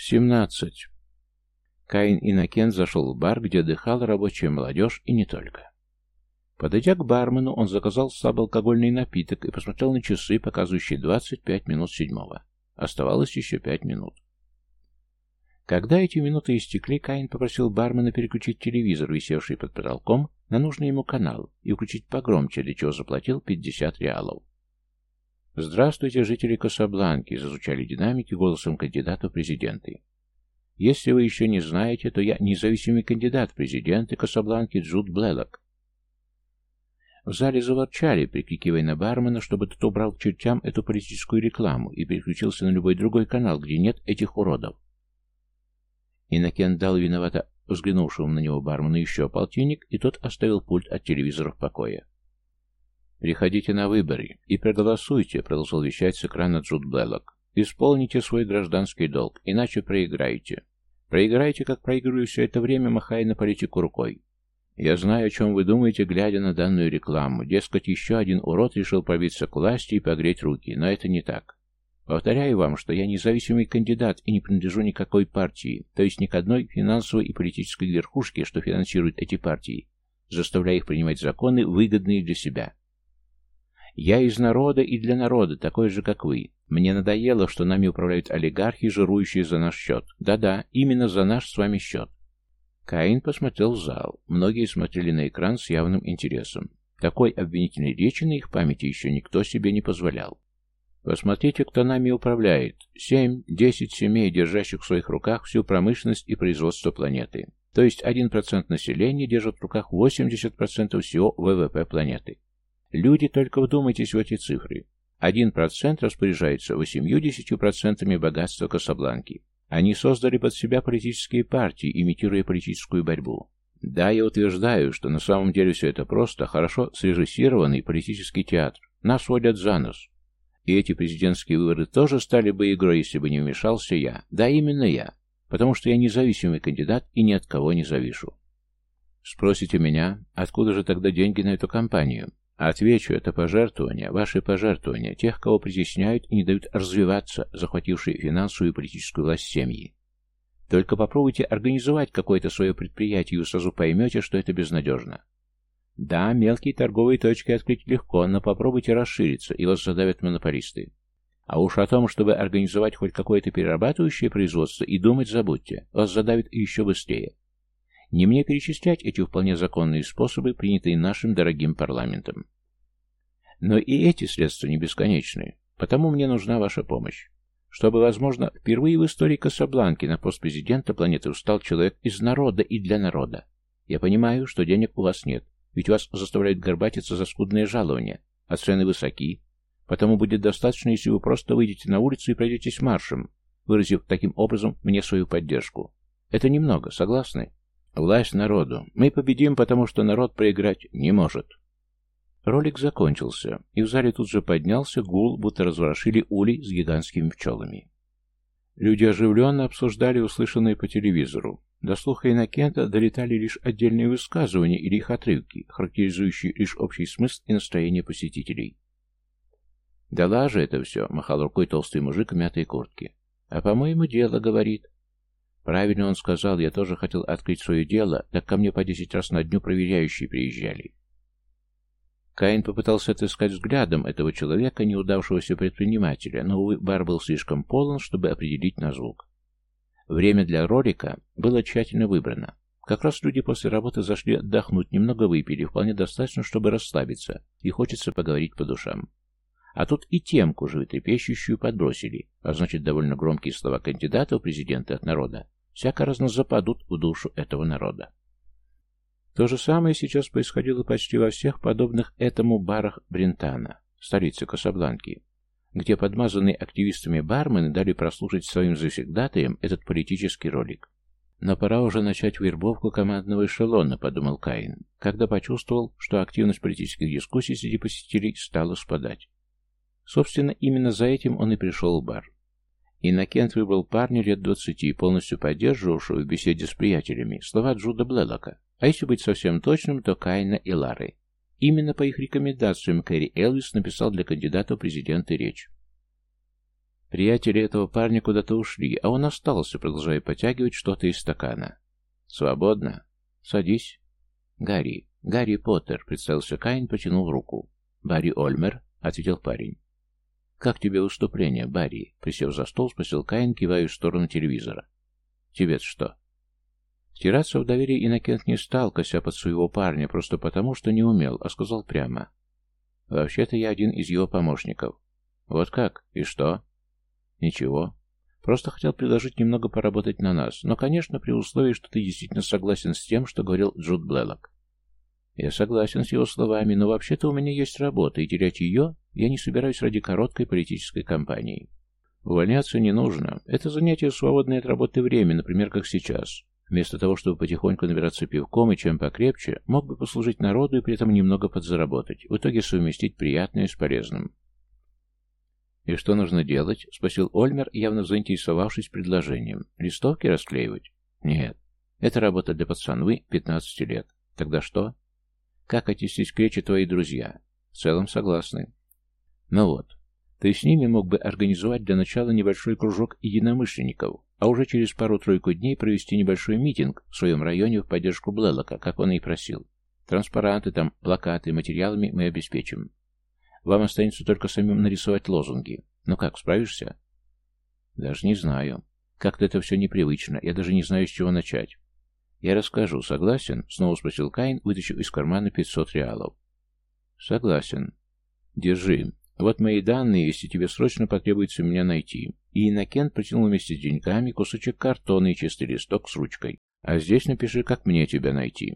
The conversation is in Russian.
17. Каин Иннокен зашел в бар, где отдыхала рабочая молодежь и не только. Подойдя к бармену, он заказал слабоалкогольный напиток и посмотрел на часы, показывающие 25 минут седьмого. Оставалось еще пять минут. Когда эти минуты истекли, Каин попросил бармена переключить телевизор, висевший под потолком, на нужный ему канал и включить погромче, для чего заплатил 50 реалов. «Здравствуйте, жители Касабланки!» — зазвучали динамики голосом кандидата в президенты. «Если вы еще не знаете, то я независимый кандидат в президенты Касабланки Джуд Блэлок». В зале заворчали, прикрикивая на бармена, чтобы тот убрал к чертям эту политическую рекламу и переключился на любой другой канал, где нет этих уродов. Иннокен дал виновато взглянувшему на него бармену еще полтинник, и тот оставил пульт от телевизора в покое. «Приходите на выборы и проголосуйте», — продолжал вещать с экрана Джуд Блэллок. «Исполните свой гражданский долг, иначе проиграете. Проиграете, как проигрываю все это время, махая на политику рукой. Я знаю, о чем вы думаете, глядя на данную рекламу. Дескать, еще один урод решил пробиться к власти и погреть руки, но это не так. Повторяю вам, что я независимый кандидат и не принадлежу никакой партии, то есть ни к одной финансовой и политической верхушке, что финансирует эти партии, заставляя их принимать законы, выгодные для себя. Я из народа и для народа, такой же, как вы. Мне надоело, что нами управляют олигархи, жирующие за наш счет. Да-да, именно за наш с вами счет. Каин посмотрел в зал. Многие смотрели на экран с явным интересом. Такой обвинительной речи на их памяти еще никто себе не позволял. Посмотрите, кто нами управляет. Семь, десять семей, держащих в своих руках всю промышленность и производство планеты. То есть 1% населения держит в руках 80% всего ВВП планеты. Люди, только вдумайтесь в эти цифры. 1% распоряжается 80% богатства Касабланки. Они создали под себя политические партии, имитируя политическую борьбу. Да, я утверждаю, что на самом деле все это просто хорошо срежиссированный политический театр. Нас водят за нос. И эти президентские выборы тоже стали бы игрой, если бы не вмешался я. Да, именно я. Потому что я независимый кандидат и ни от кого не завишу. Спросите меня, откуда же тогда деньги на эту кампанию? Отвечу, это пожертвования, ваши пожертвования, тех, кого притесняют и не дают развиваться, захватившие финансовую и политическую власть семьи. Только попробуйте организовать какое-то свое предприятие, и вы сразу поймете, что это безнадежно. Да, мелкие торговые точки открыть легко, но попробуйте расшириться, и вас задавят монополисты. А уж о том, чтобы организовать хоть какое-то перерабатывающее производство, и думать забудьте, вас задавят еще быстрее. Не мне перечислять эти вполне законные способы, принятые нашим дорогим парламентом. Но и эти средства не бесконечны, потому мне нужна ваша помощь. Чтобы, возможно, впервые в истории Касабланки на пост президента планеты встал человек из народа и для народа. Я понимаю, что денег у вас нет, ведь вас заставляют горбатиться за скудное жалование, а цены высоки, потому будет достаточно, если вы просто выйдете на улицу и пройдетесь маршем, выразив таким образом мне свою поддержку. Это немного, согласны? Власть народу. Мы победим, потому что народ проиграть не может. Ролик закончился, и в зале тут же поднялся гул, будто разворошили улей с гигантскими пчелами. Люди оживленно обсуждали услышанное по телевизору. До слуха Иннокента долетали лишь отдельные высказывания или их отрывки, характеризующие лишь общий смысл и настроение посетителей. «Да лажа это все», — махал рукой толстый мужик в мятой куртке. «А по-моему, дело, — говорит. Правильно он сказал, я тоже хотел открыть свое дело, так ко мне по десять раз на дню проверяющие приезжали. Каин попытался отыскать взглядом этого человека, неудавшегося предпринимателя, но, увы, бар был слишком полон, чтобы определить на звук. Время для ролика было тщательно выбрано. Как раз люди после работы зашли отдохнуть, немного выпили, вполне достаточно, чтобы расслабиться, и хочется поговорить по душам. А тут и темку животрепещущую подбросили, а значит, довольно громкие слова кандидата в президенты от народа всяко разно западут в душу этого народа. То же самое сейчас происходило почти во всех подобных этому барах Брентана, столице Касабланки, где подмазанные активистами бармены дали прослушать своим завсегдатаям этот политический ролик. Но пора уже начать вербовку командного эшелона, подумал Каин, когда почувствовал, что активность политических дискуссий среди посетителей стала спадать. Собственно, именно за этим он и пришел в бар. Иннокент выбрал парня лет двадцати, полностью поддерживавшего в беседе с приятелями слова Джуда Блэлока, а если быть совсем точным, то Кайна и Лары. Именно по их рекомендациям Кэрри Элвис написал для кандидата в президенты речь. Приятели этого парня куда-то ушли, а он остался, продолжая потягивать что-то из стакана. «Свободно? Садись». «Гарри. Гарри Поттер», — представился Каин, потянул руку. «Барри Ольмер», — ответил парень. «Как тебе выступление, Барри?» Присев за стол, спросил Каин, кивая в сторону телевизора. «Тебе-то что?» Стираться в доверии Иннокент не стал, кося под своего парня, просто потому, что не умел, а сказал прямо. «Вообще-то я один из его помощников». «Вот как? И что?» «Ничего. Просто хотел предложить немного поработать на нас, но, конечно, при условии, что ты действительно согласен с тем, что говорил Джуд Блэллок». «Я согласен с его словами, но вообще-то у меня есть работа, и терять ее я не собираюсь ради короткой политической кампании». «Увольняться не нужно. Это занятие свободное от работы время, например, как сейчас. Вместо того, чтобы потихоньку набираться пивком и чем покрепче, мог бы послужить народу и при этом немного подзаработать, в итоге совместить приятное с полезным. «И что нужно делать?» — спросил Ольмер, явно заинтересовавшись предложением. «Листовки расклеивать?» «Нет. Это работа для пацанвы 15 лет. Тогда что?» «Как отнеслись к речи твои друзья?» «В целом согласны». «Ну вот. Ты с ними мог бы организовать для начала небольшой кружок единомышленников, а уже через пару-тройку дней провести небольшой митинг в своем районе в поддержку Блэллока, как он и просил. Транспаранты там, плакаты, материалами мы обеспечим. Вам останется только самим нарисовать лозунги. Ну как, справишься? Даже не знаю. Как-то это все непривычно. Я даже не знаю, с чего начать. Я расскажу. Согласен? Снова спросил Каин, вытащив из кармана 500 реалов. Согласен. Держи. Вот мои данные, если тебе срочно потребуется меня найти. И Иннокент протянул вместе с деньгами кусочек картона и чистый листок с ручкой. А здесь напиши, как мне тебя найти.